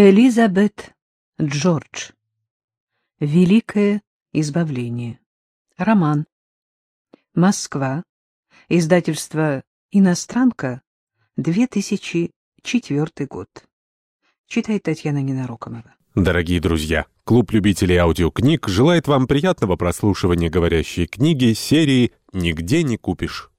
Элизабет Джордж. Великое избавление. Роман. Москва. Издательство «Иностранка», 2004 год. Читает Татьяна Ненарокомова. Дорогие друзья, клуб любителей аудиокниг желает вам приятного прослушивания говорящей книги серии «Нигде не купишь».